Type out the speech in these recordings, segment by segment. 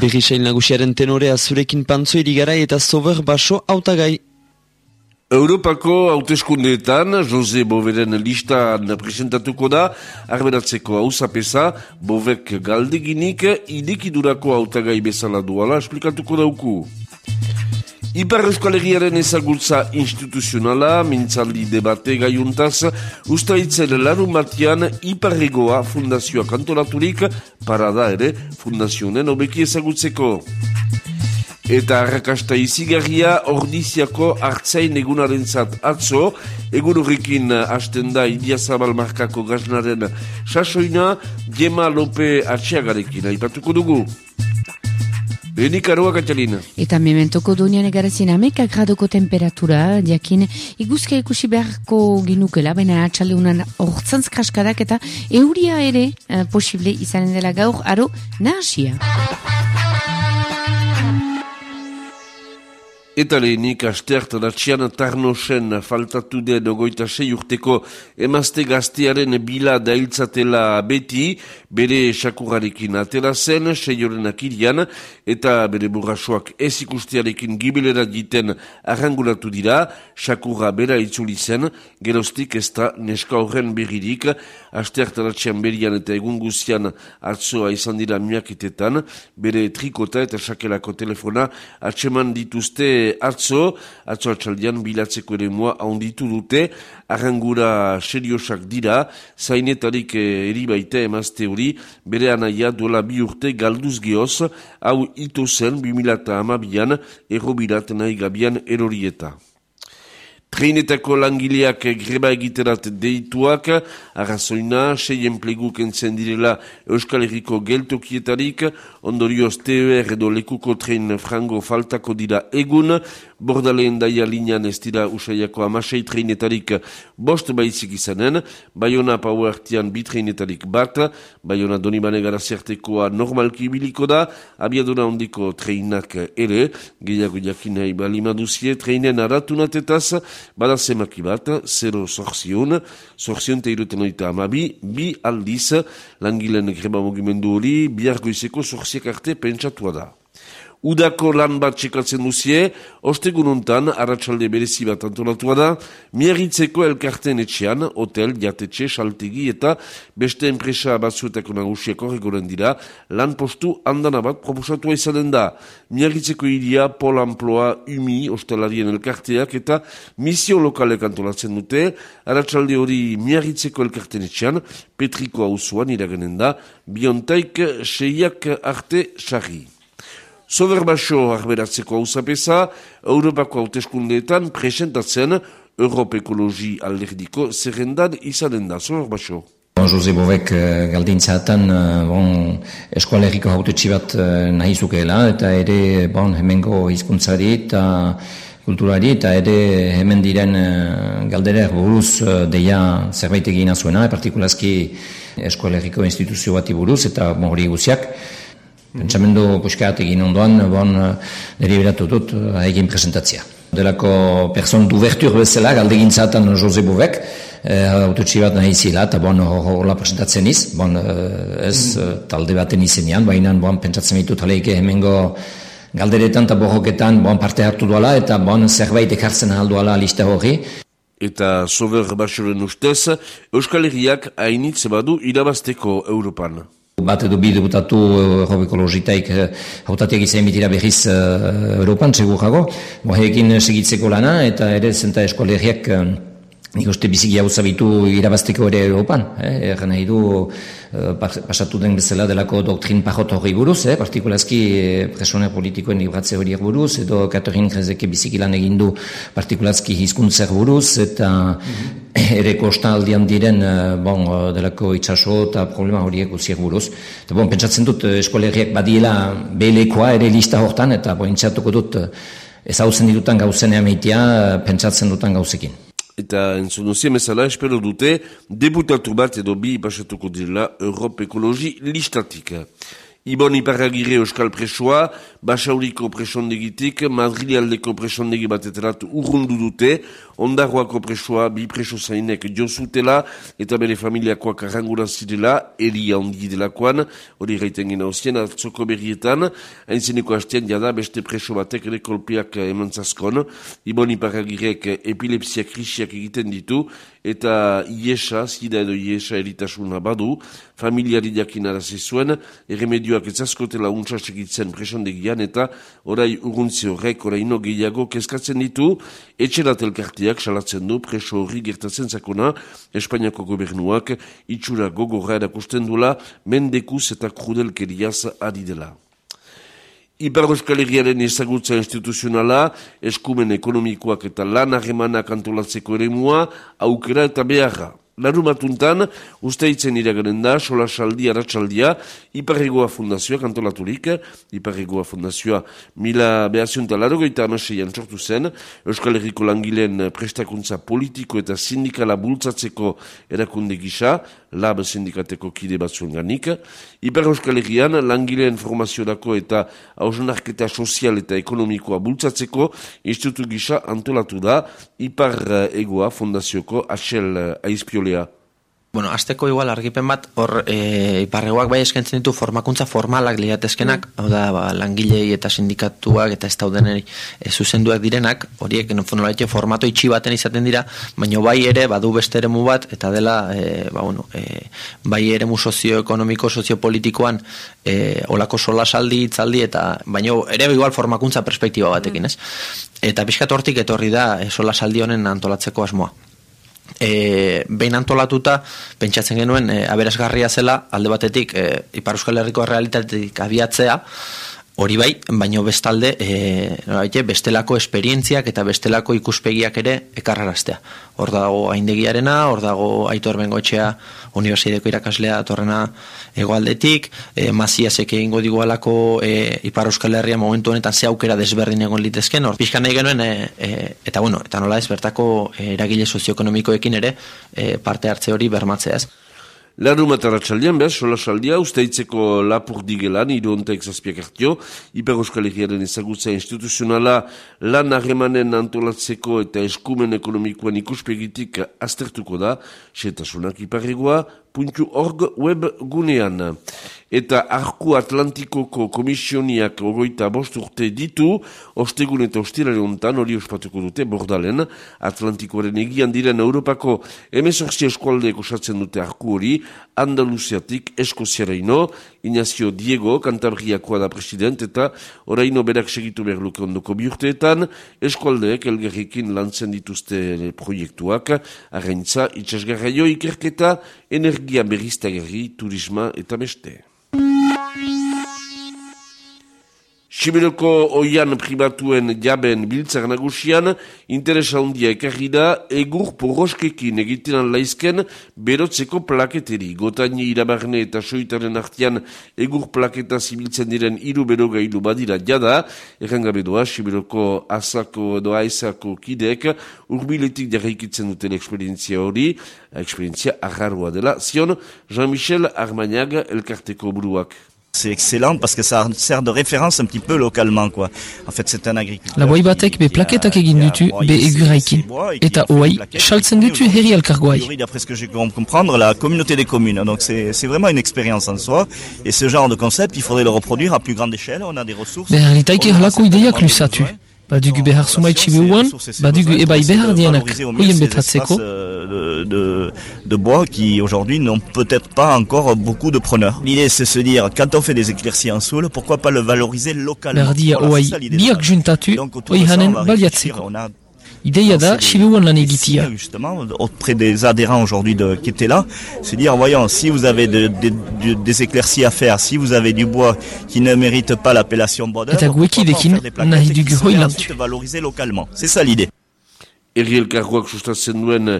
Berrisail nagusiaren tenorea zurekin pantzo irigara eta sober baso autagai. Europako hauteskundeetan Jose Boveren listan presentatuko da, arberatzeko hausapesa, Bovek galdeginik idekidurako hautagai bezala duala esplikatuko dauku. Ipar Euskalegiaren ezagutza instituzionala, mintzaldi debate gaiuntaz, ustaitzen larun batian Iparregoa fundazioak antolaturik, parada ere fundazionen obeki ezagutzeko. Eta arrakasta izigarria ordiziako hartzain egunaren zat atzo, egun horrekin hasten da Idiazabal markako gaznaren sasoina, Gema Lope atxeagarekin, aipatuko dugu. Benik aroa Katalina. Eta mementoko donian egarazien ameka gradoko temperatura, diakin iguzka ikusi beharko ginukela, baina atxalde unan ortsanz kraskadak eta euria ere uh, posible izanen dela gaur, aro nahasia. Eta lehenik asteart datxian tarnosen faltatu den ogoita sei urteko emazte gaztearen bila dailtzatela beti, bere sakurarekin atela zen, sei horrenak irian, eta bere burrasoak ez ikustearekin gibelera diten arrangulatu dira, sakura bera itzuli zen, gerostik ez da neska horren berririk, asteart datxian berian eta egun guzian atzoa izan dira miakitetan, bere trikota eta sakelako telefona atseman dituzte atzo, atzo atxaldian bilatzeko ere mua haunditu dute, arrangura seriosak dira, zainetarik eh, eri baita emazte hori, bere anaia duela bi urte galduz gehoz, hau ito zen 2000 amabian, errobirat nahi gabian erorieta. Treinetako langileak greba egiterat deituak, arrazoina, sei enplegu kentzen direla Euskal Herriko geltokietarik, ondorioz TER edo lekuko tren frango faltako dira egun, bordaleen daia linean ez dira usaiako amasei treinetarik bost baizik izanen, Bayona Pauertian bi treinetarik bat, Bayona Donibane Garaziartekoa normalki biliko da, abiadura ondiko treinak ere, gehiago jakinai balimaduzie, treinen aratunatetaz, bada zemaki bat, 0 sorzion, sorzion teiruten oita amabi, bi aldiz, langilen greba mugimendu hori, biargoizeko sorziak arte pentsatua da. Udako lan bat txekatzen duzie, ostegun untan, arratsalde berezi bat antolatua da, miarritzeko elkarten etxean, hotel, jatetxe, saltegi eta beste enpresa batzuetako nagusiako regoren dira, lan postu handana bat proposatua izanen da. Miarritzeko iria, pol umi, ostelarien elkarteak eta misio lokalek antolatzen dute, arratsalde hori miarritzeko elkarten etxean, petriko hauzuan iragenen da, biontaik seiak arte sarri. Soberbaxo arberatzeko hausapesa, Europako hauteskundeetan presentatzen Europe Ekologi alderdiko zerrendan izanen da. Soberbaxo. Bon, Jose Bovek uh, galdintzatan uh, bon, eskualeriko haute txibat uh, nahi zukeela, eta ere bon, hemengo hizkuntzari eta kulturari, eta ere hemen diren galderer buruz deia zerbait egina zuena, partikulazki eskualeriko instituzio bati buruz, eta bon, hori guziak. Pentsamendu puxkat egin ondoan, bon, nire beratu dut eh, egin presentatzia. Delako person duvertur bezala, galdegin zaten Jose Bovek, eh, autotsi bat nahi zila, eta bon, hola presentatzen iz, bon, eh, ez talde baten izenean, baina bon, pentsatzen ditut aleike hemengo galderetan eta borroketan bon, parte hartu duela, eta bon, zerbait ekartzen alduala lista hori. Eta sober basoren ustez, Euskal Herriak hainitze badu irabazteko Europan bat edo bi debutatu Europe Ekologitaik eh, hautatiak izan emitira berriz uh, Europan, segur jago. Boheekin segitzeko lana eta ere zenta eskolegiak nik uste biziki hau zabitu irabazteko ere Europan. Eh? Erra nahi du pasatu den bezala delako doktrin pajot hori buruz, eh? partikulazki eh, presoner politikoen libratze hori buruz, edo Katerin Krezeke biziki lan egindu partikulazki hizkuntzer buruz, eta mhm ere kostaldian diren eh, bon, eh, delako itxaso eta problema horiek guziek buruz. Eta bon, pentsatzen dut eh, eskolegiak badiela belekoa ere lista hortan eta bon, dut ez hauzen ditutan gauzen meitia pentsatzen dutan gauzekin. Eta entzun duzien bezala, espero dute, debutatu bat edo bi basatuko dira Europe Ekologi listatik. Ibon Iparagire Euskal Presoa, Basauriko presondegitik, Madrilealdeko presondegi bateterat urrundu dute, Ondarroako presoa bi preso zainek jozutela eta bere familiakoak arrangura zirela, eria ondi delakoan, hori gaiten gina hozien, atzoko berrietan, hainzeneko hastean jada beste preso batek ere kolpeak emantzazkon, Ibon Iparagirek epilepsia krisiak egiten ditu, eta iesa, zida edo iesa eritasuna badu, familiari jakin arazi zuen, erremedioak ezazkotela untsa segitzen presondegian, eta orai urguntzi horrek, orai no gehiago kezkatzen ditu, etxerat elkartiak salatzen du preso horri gertatzen zakona, Espainiako gobernuak itxura gogorra erakusten dula, mendekuz eta krudelkeriaz ari dela. Ipar Euskal Herriaren ezagutza instituzionala, eskumen ekonomikoak eta lan harremanak antolatzeko ere mua, aukera eta beharra. Larumatuntan, uste itzen iragaren da, sola saldi, aratsaldia, Iparregoa Fundazioa kantolaturik, Iparregoa Fundazioa mila behazion talaro goita amaseian sortu zen, Euskal Herriko langileen prestakuntza politiko eta sindikala bultzatzeko erakunde gisa, lab sindikateko kide batzuen ganik, Ipar Euskal Herrian langileen formazio dako eta hausenarketa sozial eta ekonomikoa bultzatzeko institutu gisa antolatu da, Ipar Egoa Fundazioko Axel Aizpiole Bueno, azteko igual argipen bat, hor e, iparregoak bai eskentzen ditu formakuntza formalak liatezkenak, mm. hau da, ba, langilei eta sindikatuak eta ez daudeneri e, zuzenduak direnak, horiek nolaitxe formato itxi baten izaten dira, baina bai ere, badu beste eremu bat, eta dela, e, ba, bueno, e, bai eremu sozioekonomiko, soziopolitikoan, e, olako sola saldi, itzaldi, eta baina ere igual formakuntza perspektiba batekin, ez? Eta pixkat hortik etorri da e, sola saldi honen antolatzeko asmoa e, behin antolatuta, pentsatzen genuen, e, aberazgarria zela, alde batetik, e, Ipar Euskal Herriko realitatetik abiatzea, hori bai, baino bestalde, e, bestelako esperientziak eta bestelako ikuspegiak ere ekarraraztea. Hor dago haindegiarena, hor dago aitor bengoetxea universideko irakaslea torrena egoaldetik, e, maziazek egingo digualako e, Ipar Euskal Herria momentu honetan ze aukera desberdin egon litezken, hor pixkan nahi genuen, e, e, eta bueno, eta nola ez bertako eragile sozioekonomikoekin ere e, parte hartze hori bermatzea ez. Larru mataratxaldian, behar, sola saldia, usteitzeko lapur digelan, iru ontaik zazpiak hartio, Iper Euskal Herriaren ezagutza instituzionala lan harremanen antolatzeko eta eskumen ekonomikoan ikuspegitik aztertuko da, setasunak iparregoa, .org web gunean. Eta Arku Atlantikoko komisioniak ogoita bost urte ditu, ostegun eta ostirare ontan hori ospatuko dute bordalen, Atlantikoaren egian diren Europako emezorzi eskualdeek osatzen dute Arku hori, Andaluziatik Eskoziaraino, Inazio Diego, Kantabriakoa da president, eta oraino berak segitu behar luke ondoko biurteetan, eskualdeek elgerrikin lantzen dituzte proiektuak, arrentza, itxasgarraio ikerketa, energia berriztagarri, turisma eta beste. Siberoko oian pribatuen jaben biltzak nagusian, interesa handia ekarri da, egur porroskekin egiten laizken berotzeko plaketeri. Gotaini irabarne eta soitaren artian egur plaketa zibiltzen diren iru bero gailu badira jada, errangabe doa, Siberoko azako edo aizako kidek, urbiletik jarraikitzen duten eksperientzia hori, eksperientzia agarroa dela, zion Jean-Michel Armagnac elkarteko buruak. C'est excellent parce que ça sert de référence un petit peu localement quoi. En fait, c'est un agriculteur. La boi batek be plaketak egin dutu be eguraikin eta oai saltzen dutu herri alkargoai. D'après ce que j'ai comprendre la communauté des communes. Donc c'est vraiment une expérience en soi et ce genre de concept, il faudrait le reproduire à plus grande échelle. On a des ressources. Be herritaik erlako ideiak lusatu. Badugu behar sumaitsi behuan, badugu ebai behar dianak hoien betatzeko. De, de, de bois qui aujourd'hui n'ont peut-être pas encore beaucoup de preneurs. L'idée c'est se dire, quand on fait des éclaircies en soul, pourquoi pas le valoriser localement? Berdia oai biak juntatu, oi hanen baliatzeko. Ideia da, lan egitia. Justement, auprès des adhérents aujourd'hui de, qui étaient là, se dire, voyons, si vous avez de, de, de, des éclaircies à faire, si vous avez du bois qui ne mérite pas l'appellation bois d'œuvre, ensuite valorisées localement. C'est ça l'idée. Erri elkargoak sustatzen duen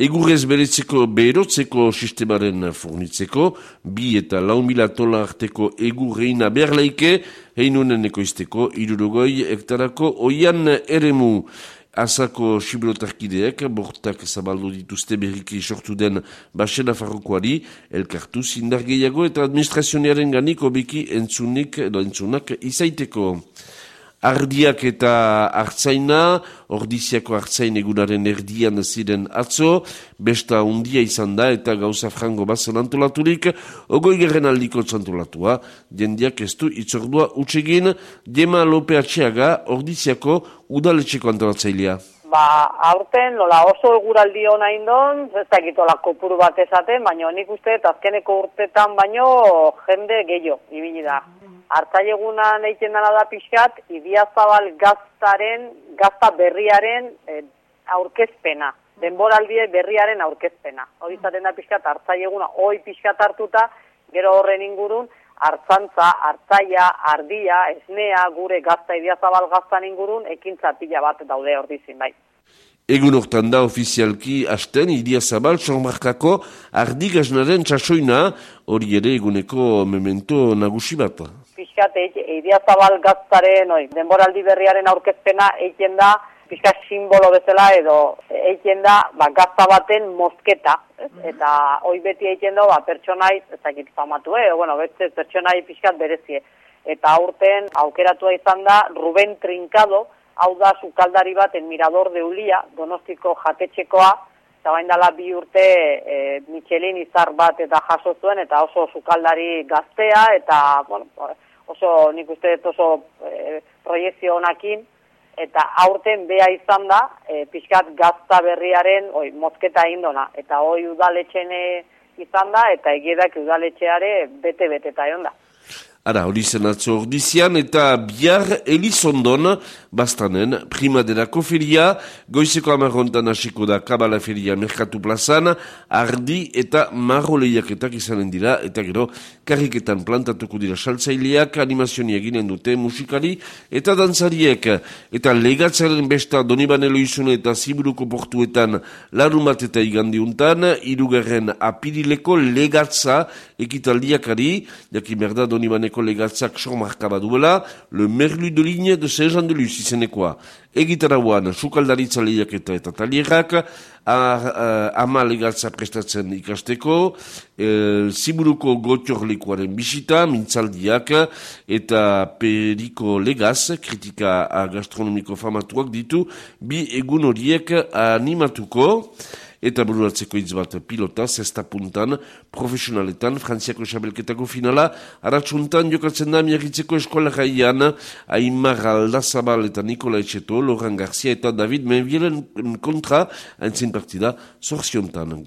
egurrez beretzeko berotzeko sistemaren fornitzeko, bi eta lau mila tola arteko egurreina berlaike, heinunen ekoizteko, irurogoi hektarako oian eremu. Azako sibilotarkideek, bortak zabaldu dituzte berriki sortu den basena farrokoari, elkartu zindar gehiago eta administrazionearen ganik obiki entzunik edo entzunak izaiteko. Ardiak eta hartzaina, ordiziako hartzain egunaren erdian ziren atzo, besta undia izan da eta gauza frango bazen antolaturik, ogoi gerren aldiko txantolatua, jendiak ez du itzordua utsegin, Dema Lope Atxeaga, ordiziako udaletxeko antolatzailea. Ba, aurten, nola oso eguraldi hona indon, ez da egitola kopuru bat esaten, baina nik uste, azkeneko urtetan baino jende gehiago, ibili da hartzailegunan egiten dena da pixkat, idiazabal gaztaren, gazta berriaren e, aurkezpena, denboraldie berriaren aurkezpena. Hori zaten da pixkat, hartzaileguna, hoi pixkat hartuta, gero horren ingurun, hartzantza, hartzaia, ardia, esnea, gure gazta idiazabal gaztan ingurun, ekintza pila bat daude hor dizin, bai. Egun hortan da ofizialki hasten idia zabal txormarkako ardigaznaren txasoina hori ere eguneko memento nagusi bat pixkat eidia zabal gaztaren, oi, denboraldi berriaren aurkezpena eiken da, pixkat simbolo bezala edo eiken da, ba, gazta baten mozketa, ez? Mhm. eta hoi beti eiken da, ba, pertsonai, ezakit famatu, eh? bueno, beste pertsonai pixkat berezie. Eta aurten aukeratua izan da, Ruben Trinkado, hau da sukaldari bat en Mirador de Ulia, donostiko jatetxekoa, eta bain dala bi urte e, Michelin izar bat eta jaso zuen, eta oso sukaldari gaztea, eta, bueno, oso nik uste oso e, proiezio honakin, eta aurten bea izan da, e, pixkat gazta berriaren oi, mozketa indona, eta hoi udaletxene izan da, eta egiedak udaletxeare bete-bete eta egon da. Ara, hori zen atzo ordizian, eta bihar Elizondon, bastanen, prima dela koferia, goizeko amarrontan hasiko da kabala feria merkatu plazan, ardi eta marro lehiaketak izanen dira, eta gero, karriketan plantatuko dira saltzaileak, animazioni eginen dute musikari, eta dantzariek, eta legatzaren besta Donibane Loizun eta Ziburuko portuetan larun bat eta igandiuntan, irugarren apirileko legatza ekitaldiakari, jakin berda Donibane legatzak sormarka baduela, le merlu de ligne de Saint-Jean de Luz izenekoa. Egitarauan, sukaldaritza lehiak eta talierak, ama legatza prestatzen ikasteko, e, ziburuko gotxorlekuaren bisita, mintzaldiak, eta periko legaz, kritika gastronomiko famatuak ditu, bi egun horiek animatuko, eta bururatzeko hitz bat pilota, zesta puntan, profesionaletan, frantziako xabelketako finala, aratsuntan jokatzen da miagitzeko eskola gaian, Aimar Aldazabal eta Nikola Etxeto, Loran Garcia eta David Menvielen kontra, haintzen partida, zorziontan.